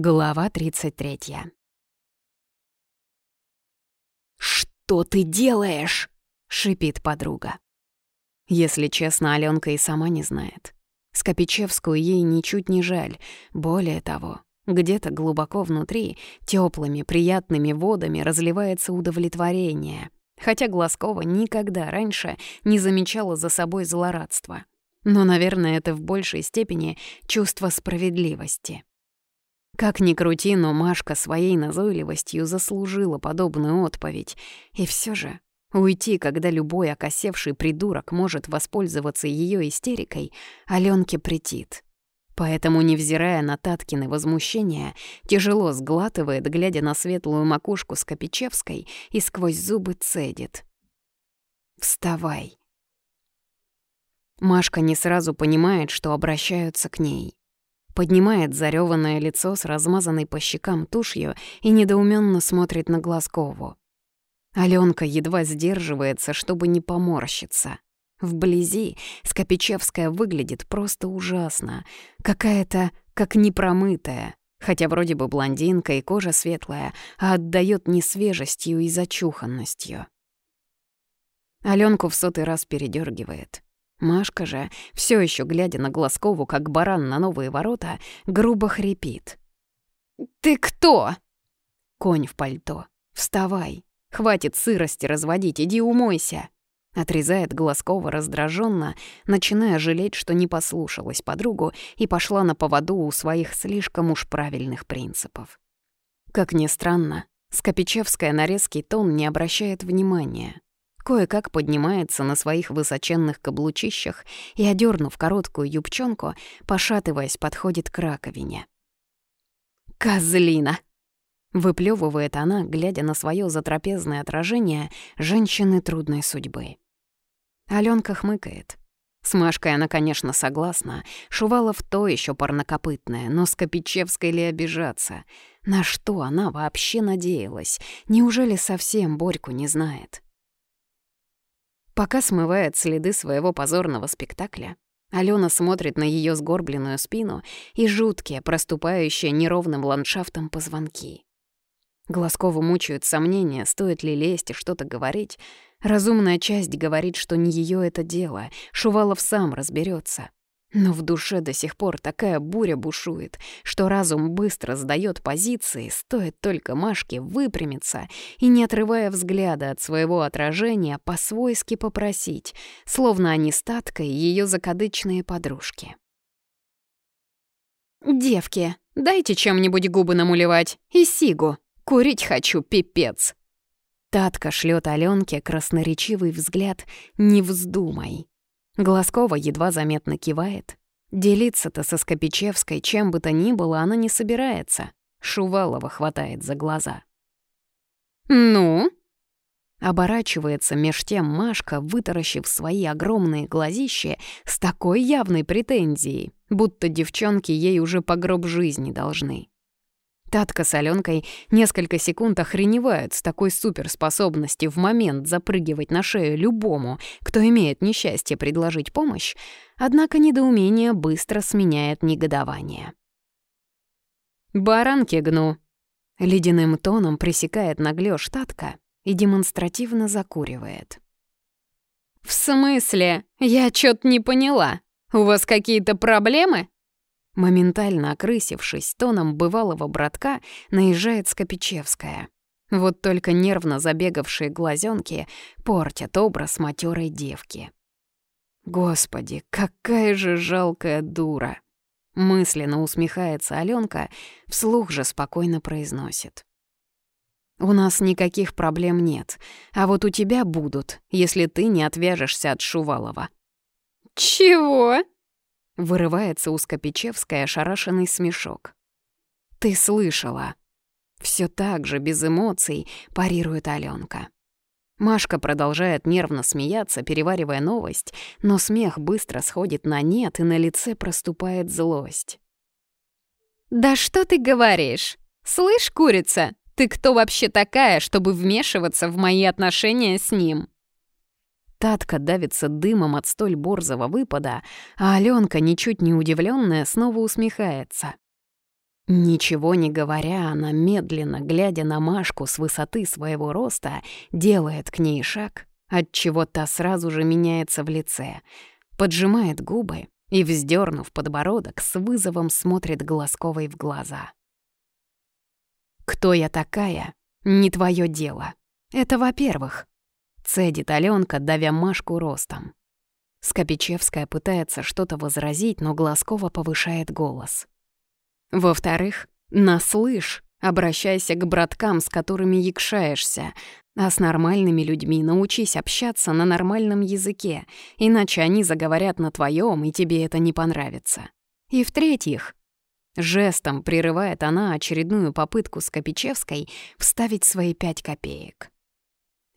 Глава 33 «Что ты делаешь?» — шипит подруга. Если честно, Алёнка и сама не знает. Скопичевскую ей ничуть не жаль. Более того, где-то глубоко внутри, теплыми, приятными водами разливается удовлетворение. Хотя Глазкова никогда раньше не замечала за собой злорадства. Но, наверное, это в большей степени чувство справедливости. Как ни крути, но Машка своей назойливостью заслужила подобную отповедь. И все же уйти, когда любой окосевший придурок может воспользоваться ее истерикой, Аленке претит. Поэтому, невзирая на Таткины возмущения, тяжело сглатывает, глядя на светлую макушку Скопичевской и сквозь зубы цедит. «Вставай». Машка не сразу понимает, что обращаются к ней поднимает зарёванное лицо с размазанной по щекам тушью и недоуменно смотрит на Глазкову. Алёнка едва сдерживается, чтобы не поморщиться. Вблизи Скопичевская выглядит просто ужасно, какая-то как непромытая, хотя вроде бы блондинка и кожа светлая, а отдаёт несвежестью и зачуханностью. Алёнку в сотый раз передёргивает. Машка же, все еще глядя на Глазкову, как баран на новые ворота, грубо хрипит. «Ты кто?» Конь в пальто. «Вставай! Хватит сырости разводить, иди умойся!» Отрезает Глазкова раздраженно, начиная жалеть, что не послушалась подругу и пошла на поводу у своих слишком уж правильных принципов. Как ни странно, Скопичевская на резкий тон не обращает внимания кое-как поднимается на своих высоченных каблучищах и, одернув короткую юбчонку, пошатываясь, подходит к раковине. «Козлина!» — выплёвывает она, глядя на свое затрапезное отражение женщины трудной судьбы. Алёнка хмыкает. С Машкой она, конечно, согласна. Шувалов то еще парнокопытная, но с Копичевской ли обижаться? На что она вообще надеялась? Неужели совсем Борьку не знает? Пока смывает следы своего позорного спектакля, Алена смотрит на ее сгорбленную спину и жуткие, проступающие неровным ландшафтом позвонки. Глазкову мучают сомнения, стоит ли лезть и что-то говорить. Разумная часть говорит, что не ее это дело, Шувалов сам разберется. Но в душе до сих пор такая буря бушует, что разум быстро сдаёт позиции, стоит только Машке выпрямиться и, не отрывая взгляда от своего отражения, по-свойски попросить, словно они статкой ее закадычные подружки. «Девки, дайте чем-нибудь губы намулевать и сигу. Курить хочу, пипец!» Татка шлет Аленке красноречивый взгляд «Не вздумай». Глазкова едва заметно кивает. Делиться-то со Скопичевской чем бы то ни было она не собирается. Шувалова хватает за глаза. «Ну?» Оборачивается меж тем Машка, вытаращив свои огромные глазища с такой явной претензией, будто девчонки ей уже по гроб жизни должны. Татка с Аленкой несколько секунд охреневают с такой суперспособности в момент запрыгивать на шею любому, кто имеет несчастье предложить помощь, однако недоумение быстро сменяет негодование. «Баранки гну!» — ледяным тоном пресекает наглёж Татка и демонстративно закуривает. «В смысле? Я чё-то не поняла. У вас какие-то проблемы?» Моментально окрысившись тоном бывалого братка, наезжает Скопичевская. Вот только нервно забегавшие глазенки портят образ матерой девки. Господи, какая же жалкая дура! Мысленно усмехается Аленка, вслух же спокойно произносит. «У нас никаких проблем нет, а вот у тебя будут, если ты не отвяжешься от Шувалова». «Чего?» Вырывается у Скопичевской ошарашенный смешок. «Ты слышала!» Все так же, без эмоций, парирует Аленка. Машка продолжает нервно смеяться, переваривая новость, но смех быстро сходит на нет, и на лице проступает злость. «Да что ты говоришь? Слышь, курица, ты кто вообще такая, чтобы вмешиваться в мои отношения с ним?» Татка давится дымом от столь борзого выпада, а Аленка, ничуть не удивленная, снова усмехается. Ничего не говоря, она медленно, глядя на Машку с высоты своего роста, делает к ней шаг, отчего та сразу же меняется в лице, поджимает губы и, вздернув подбородок, с вызовом смотрит Глазковой в глаза. «Кто я такая? Не твое дело. Это во-первых», — цедит Алёнка, давя Машку ростом. Скопичевская пытается что-то возразить, но Глазкова повышает голос. «Во-вторых, наслышь, обращайся к браткам, с которыми якшаешься, а с нормальными людьми научись общаться на нормальном языке, иначе они заговорят на твоем, и тебе это не понравится. И в-третьих, жестом прерывает она очередную попытку Скопичевской вставить свои пять копеек.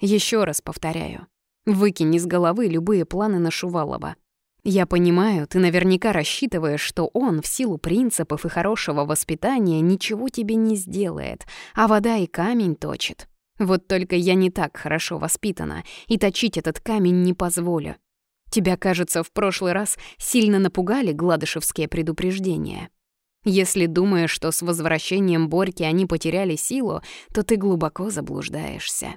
Еще раз повторяю, выкинь из головы любые планы на Шувалова. Я понимаю, ты наверняка рассчитываешь, что он в силу принципов и хорошего воспитания ничего тебе не сделает, а вода и камень точит. Вот только я не так хорошо воспитана, и точить этот камень не позволю. Тебя, кажется, в прошлый раз сильно напугали гладышевские предупреждения. Если думаешь, что с возвращением Борьки они потеряли силу, то ты глубоко заблуждаешься.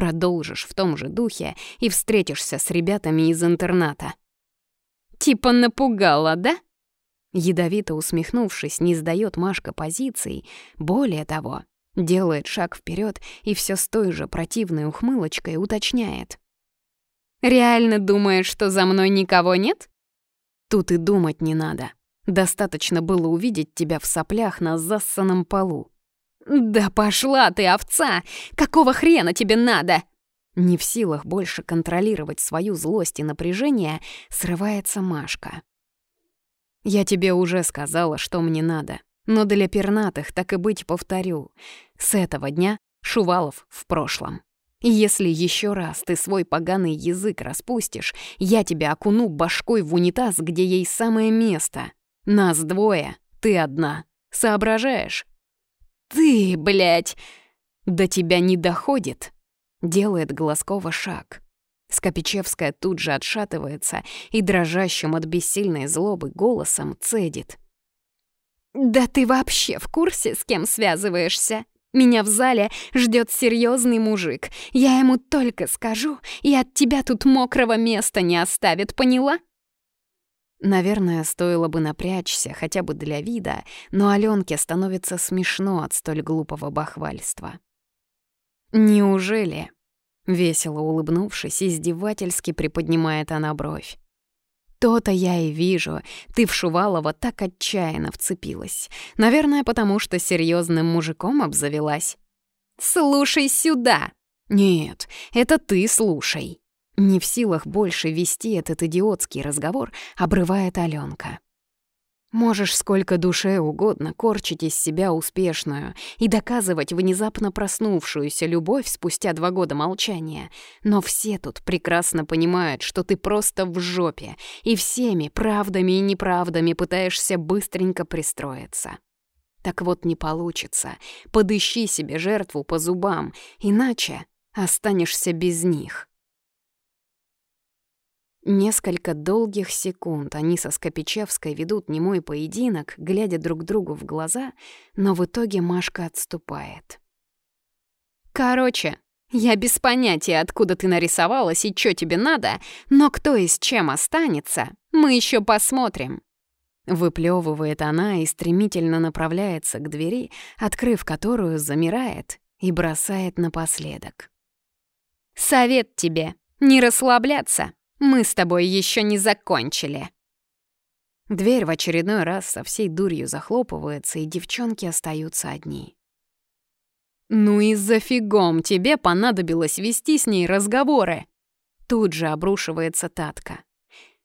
Продолжишь в том же духе и встретишься с ребятами из интерната. «Типа напугала, да?» Ядовито усмехнувшись, не сдаёт Машка позиций. Более того, Делает шаг вперед и все с той же противной ухмылочкой уточняет. «Реально думаешь, что за мной никого нет?» Тут и думать не надо. Достаточно было увидеть тебя в соплях на зассанном полу. «Да пошла ты, овца! Какого хрена тебе надо?» Не в силах больше контролировать свою злость и напряжение, срывается Машка. «Я тебе уже сказала, что мне надо. Но для пернатых, так и быть, повторю. С этого дня Шувалов в прошлом. Если еще раз ты свой поганый язык распустишь, я тебя окуну башкой в унитаз, где ей самое место. Нас двое, ты одна. Соображаешь? Ты, блядь! До тебя не доходит. Делает Глазкова шаг. Скопичевская тут же отшатывается и дрожащим от бессильной злобы голосом цедит. «Да ты вообще в курсе, с кем связываешься? Меня в зале ждет серьезный мужик. Я ему только скажу, и от тебя тут мокрого места не оставит, поняла?» Наверное, стоило бы напрячься, хотя бы для вида, но Аленке становится смешно от столь глупого бахвальства. «Неужели?» — весело улыбнувшись, издевательски приподнимает она бровь. То-то я и вижу, ты в Шувалова так отчаянно вцепилась. Наверное, потому что серьезным мужиком обзавелась. «Слушай сюда!» «Нет, это ты слушай!» Не в силах больше вести этот идиотский разговор, обрывает Алёнка. Можешь сколько душе угодно корчить из себя успешную и доказывать внезапно проснувшуюся любовь спустя два года молчания, но все тут прекрасно понимают, что ты просто в жопе и всеми правдами и неправдами пытаешься быстренько пристроиться. Так вот не получится. Подыщи себе жертву по зубам, иначе останешься без них. Несколько долгих секунд они со Скопичевской ведут немой поединок, глядя друг другу в глаза, но в итоге Машка отступает. «Короче, я без понятия, откуда ты нарисовалась и что тебе надо, но кто и с чем останется, мы еще посмотрим». Выплевывает она и стремительно направляется к двери, открыв которую замирает и бросает напоследок. «Совет тебе, не расслабляться, мы с тобой еще не закончили». Дверь в очередной раз со всей дурью захлопывается, и девчонки остаются одни. «Ну и зафигом тебе понадобилось вести с ней разговоры!» Тут же обрушивается Татка.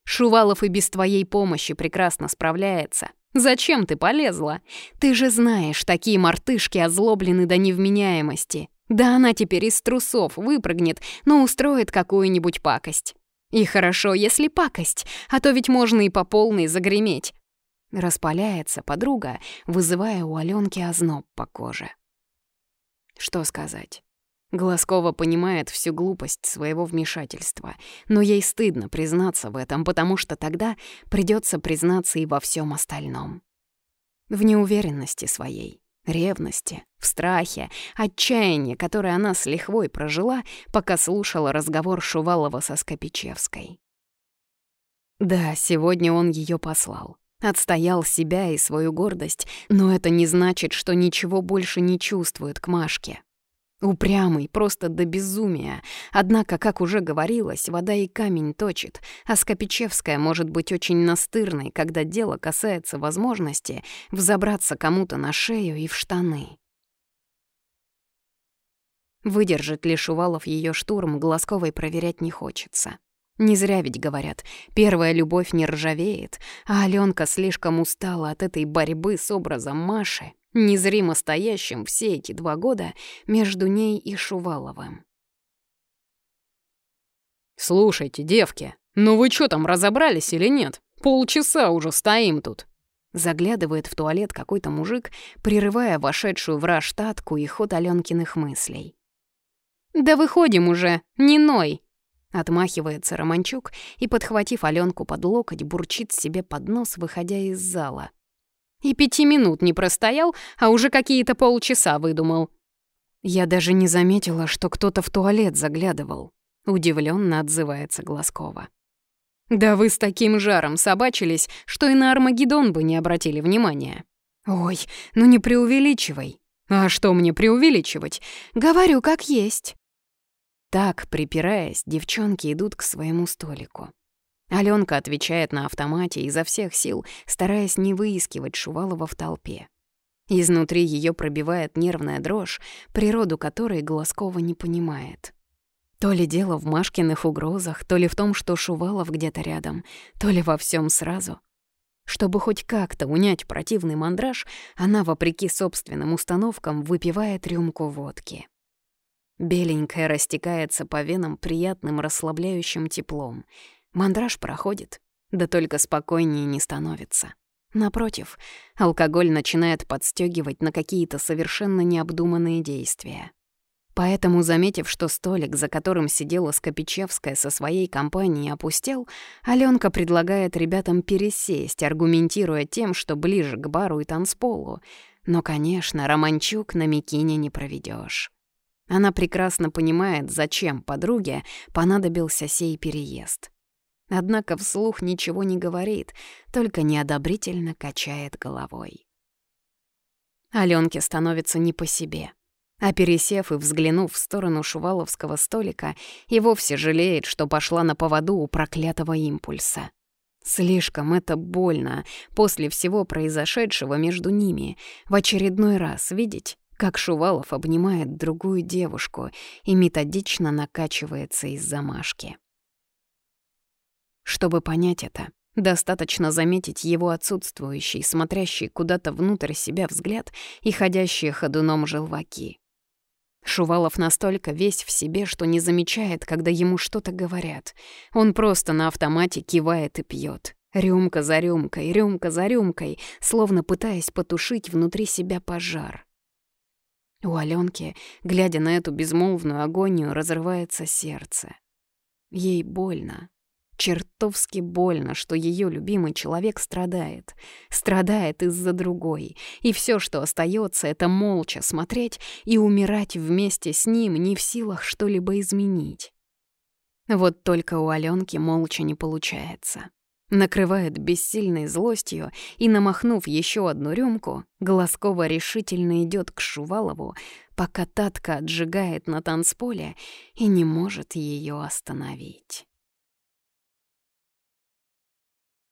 «Шувалов и без твоей помощи прекрасно справляется. Зачем ты полезла? Ты же знаешь, такие мартышки озлоблены до невменяемости. Да она теперь из трусов выпрыгнет, но устроит какую-нибудь пакость. И хорошо, если пакость, а то ведь можно и по полной загреметь. Распаляется подруга, вызывая у Алёнки озноб по коже. Что сказать? Глазкова понимает всю глупость своего вмешательства, но ей стыдно признаться в этом, потому что тогда придется признаться и во всем остальном. В неуверенности своей, ревности, в страхе, отчаянии, которое она с лихвой прожила, пока слушала разговор Шувалова со Скопичевской. Да, сегодня он ее послал. Отстоял себя и свою гордость, но это не значит, что ничего больше не чувствует к Машке. Упрямый, просто до безумия. Однако, как уже говорилось, вода и камень точит, а Скопичевская может быть очень настырной, когда дело касается возможности взобраться кому-то на шею и в штаны. Выдержит ли Шувалов ее штурм, Глазковой проверять не хочется. Не зря ведь говорят, первая любовь не ржавеет, а Аленка слишком устала от этой борьбы с образом Маши, незримо стоящим все эти два года между ней и Шуваловым. «Слушайте, девки, ну вы что там, разобрались или нет? Полчаса уже стоим тут». Заглядывает в туалет какой-то мужик, прерывая вошедшую в раштатку и ход Алёнкиных мыслей. «Да выходим уже, не ной!» Отмахивается Романчук и, подхватив Алёнку под локоть, бурчит себе под нос, выходя из зала. И пяти минут не простоял, а уже какие-то полчаса выдумал. Я даже не заметила, что кто-то в туалет заглядывал. Удивленно отзывается Глазкова. Да вы с таким жаром собачились, что и на Армагеддон бы не обратили внимания. Ой, ну не преувеличивай. А что мне преувеличивать? Говорю, как есть. Так, припираясь, девчонки идут к своему столику. Алёнка отвечает на автомате изо всех сил, стараясь не выискивать Шувалова в толпе. Изнутри её пробивает нервная дрожь, природу которой Глазкова не понимает. То ли дело в Машкиных угрозах, то ли в том, что Шувалов где-то рядом, то ли во всем сразу. Чтобы хоть как-то унять противный мандраж, она, вопреки собственным установкам, выпивает рюмку водки. Беленькая растекается по венам приятным расслабляющим теплом — Мандраж проходит, да только спокойнее не становится. Напротив, алкоголь начинает подстегивать на какие-то совершенно необдуманные действия. Поэтому, заметив, что столик, за которым сидела Скопичевская со своей компанией, опустел, Алёнка предлагает ребятам пересесть, аргументируя тем, что ближе к бару и танцполу. Но, конечно, Романчук на Микине не проведёшь. Она прекрасно понимает, зачем подруге понадобился сей переезд. Однако вслух ничего не говорит, только неодобрительно качает головой. Алёнке становится не по себе. А пересев и взглянув в сторону шуваловского столика, и вовсе жалеет, что пошла на поводу у проклятого импульса. Слишком это больно после всего произошедшего между ними в очередной раз видеть, как Шувалов обнимает другую девушку и методично накачивается из замашки. Чтобы понять это, достаточно заметить его отсутствующий, смотрящий куда-то внутрь себя взгляд и ходящие ходуном желваки. Шувалов настолько весь в себе, что не замечает, когда ему что-то говорят. Он просто на автомате кивает и пьет. Рюмка за рюмкой, рюмка за рюмкой, словно пытаясь потушить внутри себя пожар. У Аленки, глядя на эту безмолвную агонию, разрывается сердце. Ей больно, Чертовски больно, что ее любимый человек страдает. Страдает из-за другой. И все, что остается, это молча смотреть и умирать вместе с ним, не в силах что-либо изменить. Вот только у Аленки молча не получается. Накрывает бессильной злостью и, намахнув еще одну рюмку, Глазкова решительно идет к Шувалову, пока Татка отжигает на танцполе и не может ее остановить.